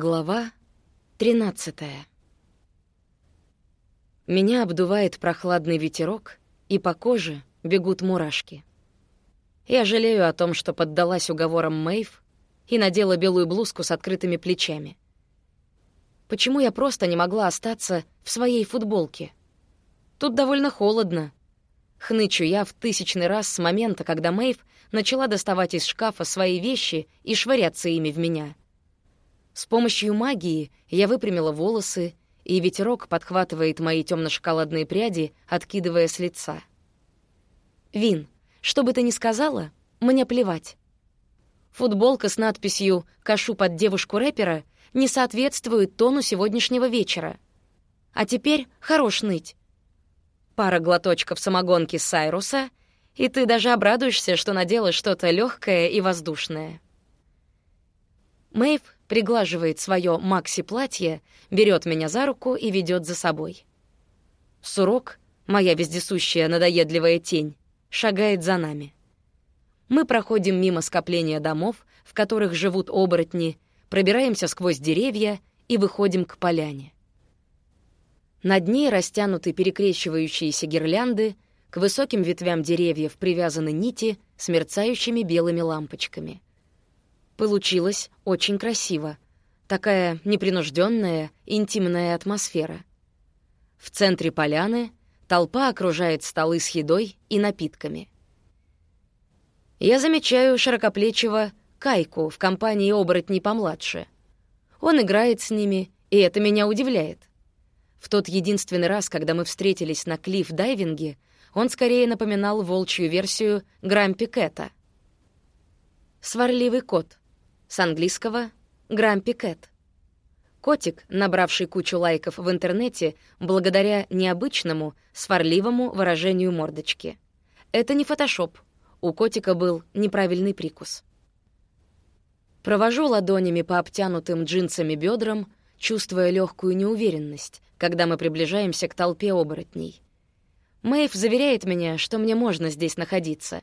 Глава 13 Меня обдувает прохладный ветерок, и по коже бегут мурашки. Я жалею о том, что поддалась уговорам Мэйв и надела белую блузку с открытыми плечами. Почему я просто не могла остаться в своей футболке? Тут довольно холодно. Хнычу я в тысячный раз с момента, когда Мэйв начала доставать из шкафа свои вещи и швыряться ими в меня — с помощью магии я выпрямила волосы, и ветерок подхватывает мои темно-шоколадные пряди, откидывая с лица. «Вин, что бы ты ни сказала, мне плевать. Футболка с надписью «Кашу под девушку-рэпера» не соответствует тону сегодняшнего вечера. А теперь хорош ныть. Пара глоточков самогонки Сайруса, и ты даже обрадуешься, что надела что-то легкое и воздушное. Мэйв приглаживает свое макси-платье, берет меня за руку и ведет за собой. Сурок, моя вездесущая надоедливая тень, шагает за нами. Мы проходим мимо скопления домов, в которых живут оборотни, пробираемся сквозь деревья и выходим к поляне. Над ней растянуты перекрещивающиеся гирлянды, к высоким ветвям деревьев привязаны нити с мерцающими белыми лампочками — Получилось очень красиво. Такая непринужденная, интимная атмосфера. В центре поляны толпа окружает столы с едой и напитками. Я замечаю широкоплечего Кайку в компании оборотней помладше. Он играет с ними, и это меня удивляет. В тот единственный раз, когда мы встретились на клифф-дайвинге, он скорее напоминал волчью версию Грампи Кэта. Сварливый кот. С английского «Грампи Кэт». Котик, набравший кучу лайков в интернете благодаря необычному, сварливому выражению мордочки. Это не фотошоп. У котика был неправильный прикус. Провожу ладонями по обтянутым джинсами бедрам, чувствуя легкую неуверенность, когда мы приближаемся к толпе оборотней. Мэйв заверяет меня, что мне можно здесь находиться.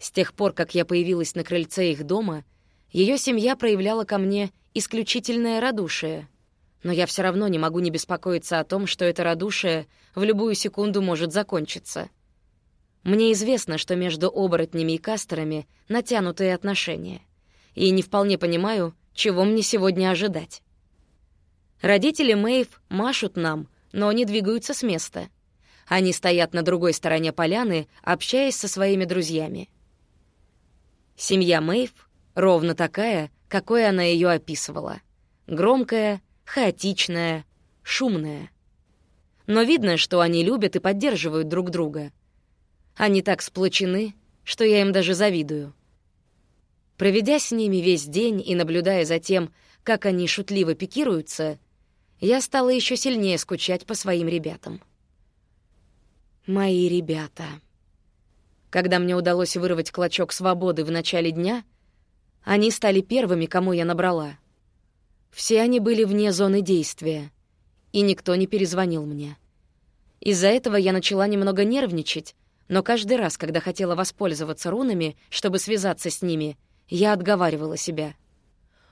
С тех пор, как я появилась на крыльце их дома — ее семья проявляла ко мне исключительное радушие. Но я все равно не могу не беспокоиться о том, что это радушие в любую секунду может закончиться. Мне известно, что между оборотнями и кастерами натянутые отношения. И не вполне понимаю, чего мне сегодня ожидать. Родители Мэйв машут нам, но не двигаются с места. Они стоят на другой стороне поляны, общаясь со своими друзьями. Семья Мэйв Ровно такая, какой она ее описывала. Громкая, хаотичная, шумная. Но видно, что они любят и поддерживают друг друга. Они так сплочены, что я им даже завидую. Проведя с ними весь день и наблюдая за тем, как они шутливо пикируются, я стала еще сильнее скучать по своим ребятам. Мои ребята. Когда мне удалось вырвать клочок свободы в начале дня — они стали первыми, кому я набрала. Все они были вне зоны действия, и никто не перезвонил мне. Из-за этого я начала немного нервничать, но каждый раз, когда хотела воспользоваться рунами, чтобы связаться с ними, я отговаривала себя.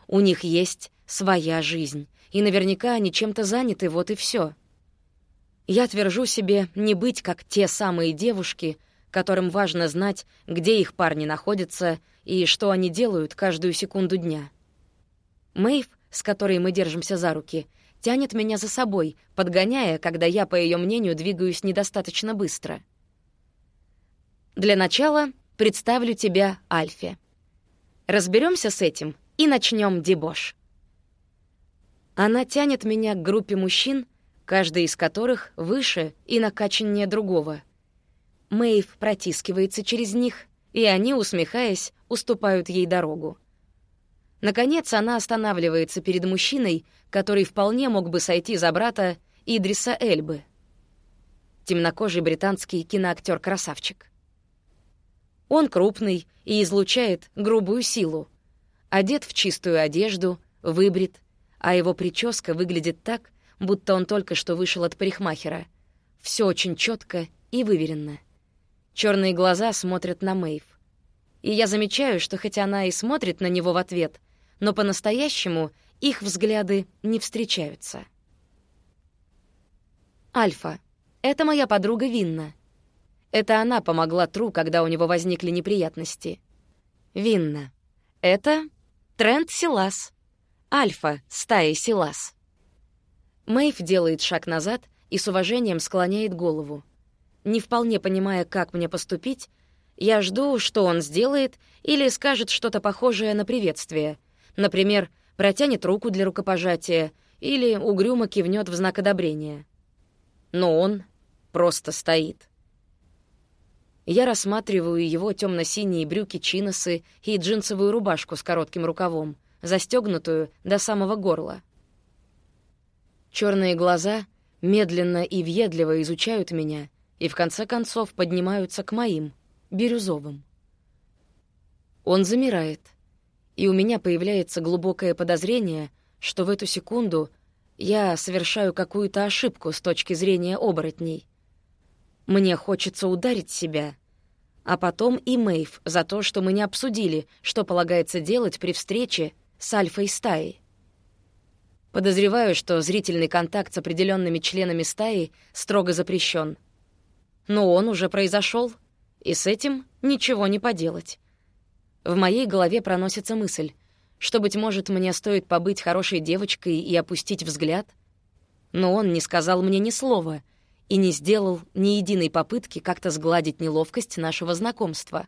У них есть своя жизнь, и наверняка они чем-то заняты, вот и все. Я твержу себе не быть как те самые девушки, которым важно знать, где их парни находятся и что они делают каждую секунду дня. Мэйв, с которой мы держимся за руки, тянет меня за собой, подгоняя, когда я, по ее мнению, двигаюсь недостаточно быстро. Для начала представлю тебя Альфе. Разберемся с этим и начнем дебош. Она тянет меня к группе мужчин, каждый из которых выше и накачаннее другого. Мэйв протискивается через них, и они, усмехаясь, уступают ей дорогу. Наконец она останавливается перед мужчиной, который вполне мог бы сойти за брата Идриса Эльбы. Темнокожий британский киноактер-красавчик. Он крупный и излучает грубую силу. Одет в чистую одежду, выбрит, а его прическа выглядит так, будто он только что вышел от парикмахера. Все очень четко и выверенно. Черные глаза смотрят на Мэйв. И я замечаю, что хотя она и смотрит на него в ответ, но по-настоящему их взгляды не встречаются. Альфа. Это моя подруга Винна. Это она помогла Тру, когда у него возникли неприятности. Винна. Это Трент Силас. Альфа стаи Силас. Мэйв делает шаг назад и с уважением склоняет голову. Не вполне понимая, как мне поступить, я жду, что он сделает или скажет что-то похожее на приветствие. Например, протянет руку для рукопожатия или угрюмо кивнет в знак одобрения. Но он просто стоит. Я рассматриваю его темно синие брюки-чиносы и джинсовую рубашку с коротким рукавом, застегнутую до самого горла. Черные глаза медленно и въедливо изучают меня и в конце концов поднимаются к моим, бирюзовым. Он замирает, и у меня появляется глубокое подозрение, что в эту секунду я совершаю какую-то ошибку с точки зрения оборотней. Мне хочется ударить себя, а потом и Мэйв за то, что мы не обсудили, что полагается делать при встрече с альфой стаи. Подозреваю, что зрительный контакт с определенными членами стаи строго запрещен. Но он уже произошел, и с этим ничего не поделать. В моей голове проносится мысль, что, быть может, мне стоит побыть хорошей девочкой и опустить взгляд. Но он не сказал мне ни слова и не сделал ни единой попытки как-то сгладить неловкость нашего знакомства.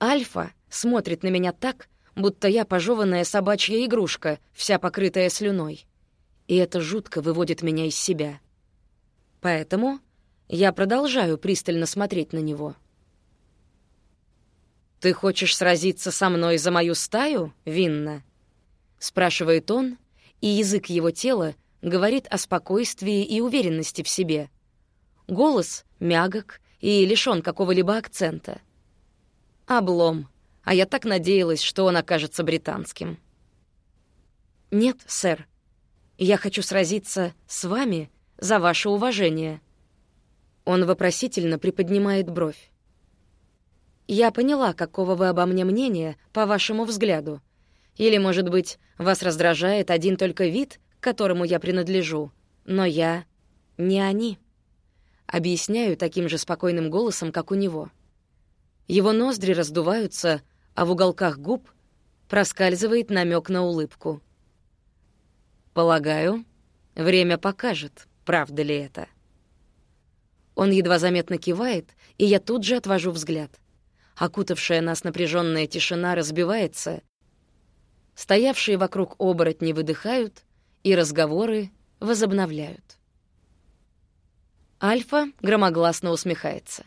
Альфа смотрит на меня так, будто я пожеванная собачья игрушка, вся покрытая слюной. И это жутко выводит меня из себя. Поэтому я продолжаю пристально смотреть на него. «Ты хочешь сразиться со мной за мою стаю, Винна?» — спрашивает он, и язык его тела говорит о спокойствии и уверенности в себе. Голос мягок и лишён какого-либо акцента. Облом — а я так надеялась, что он окажется британским. «Нет, сэр. Я хочу сразиться с вами за ваше уважение». Он вопросительно приподнимает бровь. «Я поняла, какого вы обо мне мнения, по вашему взгляду. Или, может быть, вас раздражает один только вид, к которому я принадлежу, но я не они». Объясняю таким же спокойным голосом, как у него. Его ноздри раздуваются, а в уголках губ проскальзывает намек на улыбку. «Полагаю, время покажет, правда ли это». Он едва заметно кивает, и я тут же отвожу взгляд. Окутавшая нас напряженная тишина разбивается. Стоявшие вокруг оборотни выдыхают, и разговоры возобновляют. Альфа громогласно усмехается.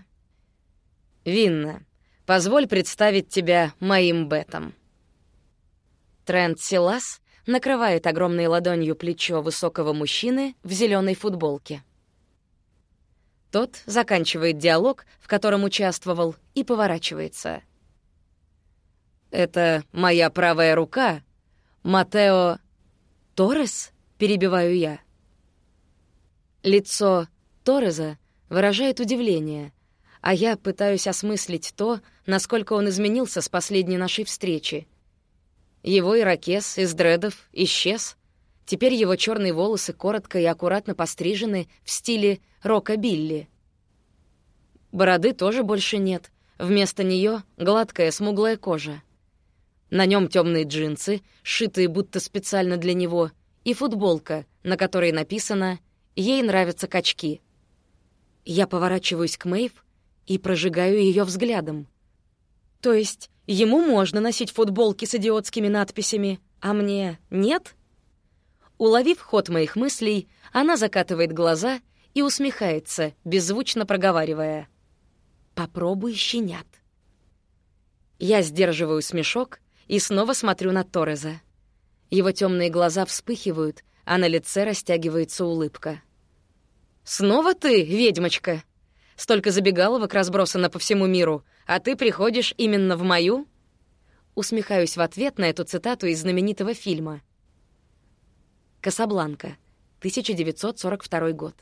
«Винна, Позволь представить тебя моим бетом». Трент Силас накрывает огромной ладонью плечо высокого мужчины в зеленой футболке. Тот заканчивает диалог, в котором участвовал, и поворачивается. «Это моя правая рука, Матео Торрес?» — перебиваю я. Лицо Торреза выражает удивление — а я пытаюсь осмыслить то, насколько он изменился с последней нашей встречи. Его ирокез из дредов исчез. Теперь его черные волосы коротко и аккуратно пострижены в стиле рока-билли. Бороды тоже больше нет. Вместо нее гладкая смуглая кожа. На нем темные джинсы, сшитые будто специально для него, и футболка, на которой написано «Ей нравятся качки». Я поворачиваюсь к Мэйв, и прожигаю ее взглядом. То есть ему можно носить футболки с идиотскими надписями, а мне нет? Уловив ход моих мыслей, она закатывает глаза и усмехается, беззвучно проговаривая. «Попробуй, щенят». Я сдерживаю смешок и снова смотрю на Торреза. Его темные глаза вспыхивают, а на лице растягивается улыбка. «Снова ты, ведьмочка?» Столько забегаловок разбросано по всему миру, а ты приходишь именно в мою?» Усмехаюсь в ответ на эту цитату из знаменитого фильма. «Касабланка», 1942 год.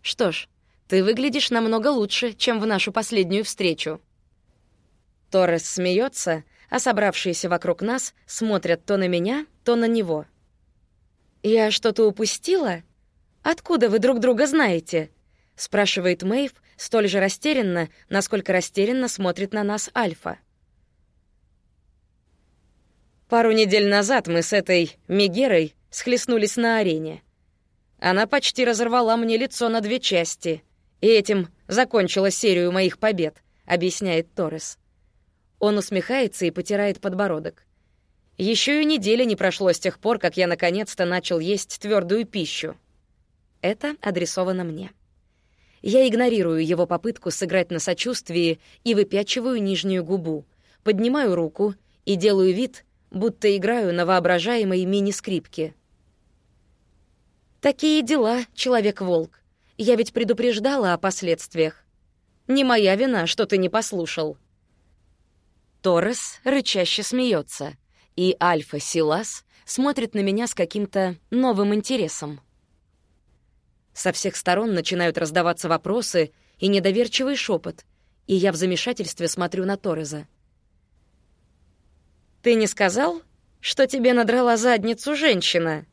«Что ж, ты выглядишь намного лучше, чем в нашу последнюю встречу». Торрес смеется, а собравшиеся вокруг нас смотрят то на меня, то на него. «Я что-то упустила? Откуда вы друг друга знаете?» — спрашивает Мэйв столь же растерянно, насколько растерянно смотрит на нас Альфа. Пару недель назад мы с этой Мегерой схлестнулись на арене. Она почти разорвала мне лицо на две части, и этим закончила серию моих побед, объясняет Торрес. Он усмехается и потирает подбородок. Еще и недели не прошло с тех пор, как я наконец-то начал есть твердую пищу. Это адресовано мне. Я игнорирую его попытку сыграть на сочувствии и выпячиваю нижнюю губу, поднимаю руку и делаю вид, будто играю на воображаемой мини-скрипке. Такие дела, человек-волк. Я ведь предупреждала о последствиях. Не моя вина, что ты не послушал. Торрес рычаще смеется, и Альфа Силас смотрит на меня с каким-то новым интересом. Со всех сторон начинают раздаваться вопросы и недоверчивый шепот, и я в замешательстве смотрю на Торреза. «Ты не сказал, что тебе надрала задницу женщина?»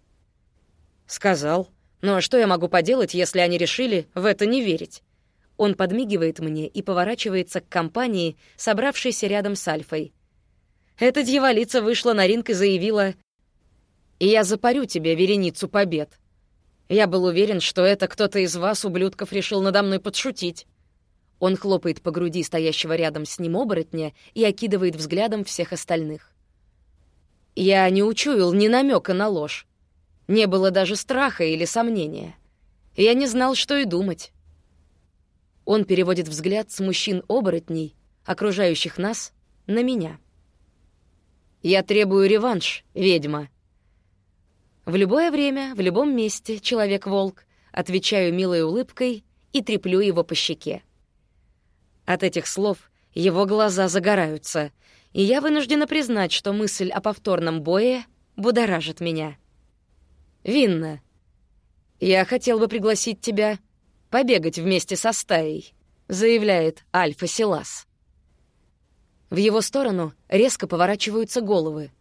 «Сказал. Но что я могу поделать, если они решили в это не верить?» Он подмигивает мне и поворачивается к компании, собравшейся рядом с Альфой. Эта дьяволица вышла на ринг и заявила «И я запарю тебе вереницу побед». Я был уверен, что это кто-то из вас, ублюдков, решил надо мной подшутить. Он хлопает по груди стоящего рядом с ним оборотня и окидывает взглядом всех остальных. Я не учуял ни намека на ложь. Не было даже страха или сомнения. Я не знал, что и думать. Он переводит взгляд с мужчин-оборотней, окружающих нас, на меня. «Я требую реванш, ведьма». В любое время, в любом месте, человек-волк, отвечаю милой улыбкой и треплю его по щеке. От этих слов его глаза загораются, и я вынуждена признать, что мысль о повторном бое будоражит меня. «Винна, я хотел бы пригласить тебя побегать вместе со стаей», заявляет Альфа Силас. В его сторону резко поворачиваются головы.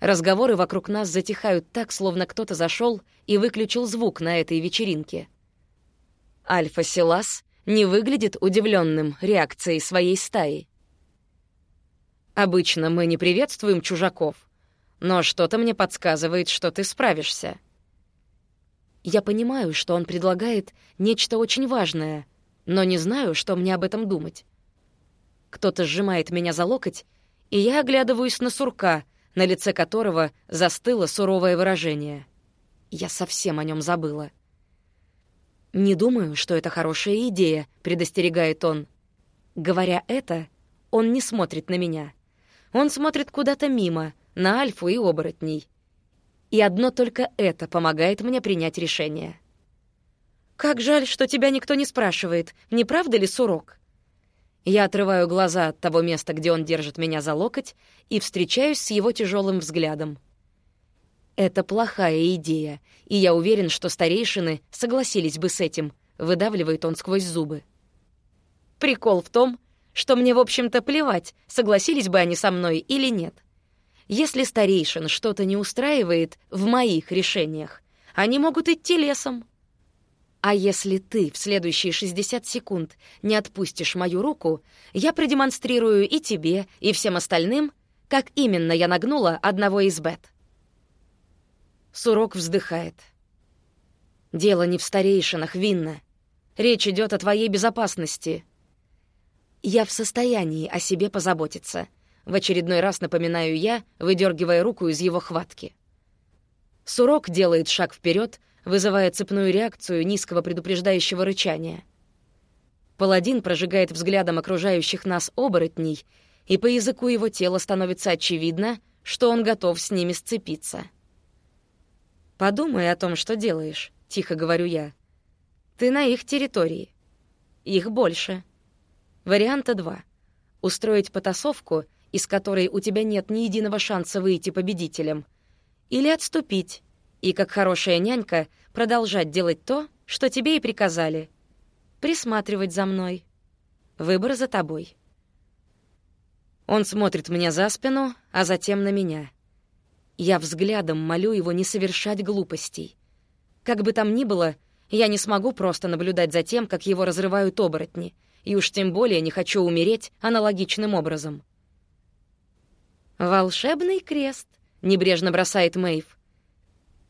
Разговоры вокруг нас затихают так, словно кто-то зашел и выключил звук на этой вечеринке. Альфа Силас не выглядит удивленным реакцией своей стаи. Обычно мы не приветствуем чужаков, но что-то мне подсказывает, что ты справишься. Я понимаю, что он предлагает нечто очень важное, но не знаю, что мне об этом думать. Кто-то сжимает меня за локоть, и я оглядываюсь на сурка, на лице которого застыло суровое выражение. Я совсем о нем забыла. «Не думаю, что это хорошая идея», — предостерегает он. Говоря это, он не смотрит на меня — он смотрит куда-то мимо, на Альфу и оборотней. И одно только это помогает мне принять решение. «Как жаль, что тебя никто не спрашивает, не правда ли, Сурок?» Я отрываю глаза от того места, где он держит меня за локоть, и встречаюсь с его тяжелым взглядом. Это плохая идея, и я уверен, что старейшины согласились бы с этим, выдавливает он сквозь зубы. Прикол в том, что мне, в общем-то, плевать, согласились бы они со мной или нет. Если старейшин что-то не устраивает в моих решениях, они могут идти лесом. А если ты в следующие 60 секунд не отпустишь мою руку, я продемонстрирую и тебе, и всем остальным, как именно я нагнула одного из бет. Сурок вздыхает. Дело не в старейшинах, Винна. Речь идет о твоей безопасности. Я в состоянии о себе позаботиться. В очередной раз напоминаю я, выдергивая руку из его хватки. Сурок делает шаг вперед, вызывая цепную реакцию низкого предупреждающего рычания. Паладин прожигает взглядом окружающих нас оборотней, и по языку его тела становится очевидно, что он готов с ними сцепиться. «Подумай о том, что делаешь», — тихо говорю я. «Ты на их территории. Их больше». Варианта два. Устроить потасовку, из которой у тебя нет ни единого шанса выйти победителем. Или отступить и, как хорошая нянька, продолжать делать то, что тебе и приказали. Присматривать за мной. Выбор за тобой. Он смотрит мне за спину, а затем на меня. Я взглядом молю его не совершать глупостей. Как бы там ни было, я не смогу просто наблюдать за тем, как его разрывают оборотни, и уж тем более не хочу умереть аналогичным образом. «Волшебный крест», — небрежно бросает Мэйв.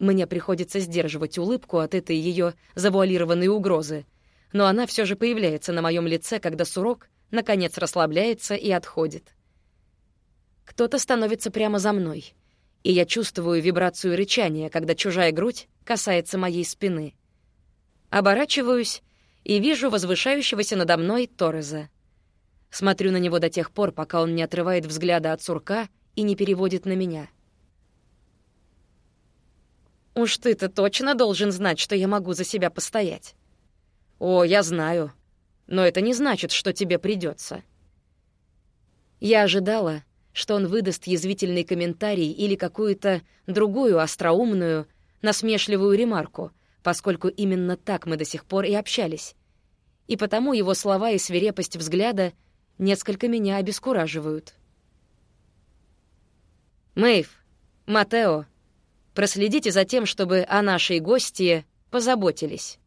Мне приходится сдерживать улыбку от этой ее завуалированной угрозы, но она все же появляется на моем лице, когда сурок, наконец, расслабляется и отходит. Кто-то становится прямо за мной, и я чувствую вибрацию рычания, когда чужая грудь касается моей спины. Оборачиваюсь и вижу возвышающегося надо мной Торреза. Смотрю на него до тех пор, пока он не отрывает взгляда от сурка и не переводит на меня. «Уж ты-то точно должен знать, что я могу за себя постоять». «О, я знаю. Но это не значит, что тебе придется. Я ожидала, что он выдаст язвительный комментарий или какую-то другую остроумную, насмешливую ремарку, поскольку именно так мы до сих пор и общались. И потому его слова и свирепость взгляда несколько меня обескураживают. «Мэйв, Матео, проследите за тем, чтобы о нашей гостье позаботились».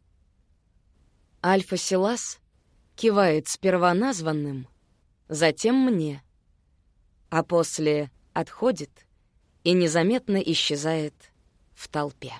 Альфа-Силас кивает сперва названным, затем мне — а после отходит и незаметно исчезает в толпе.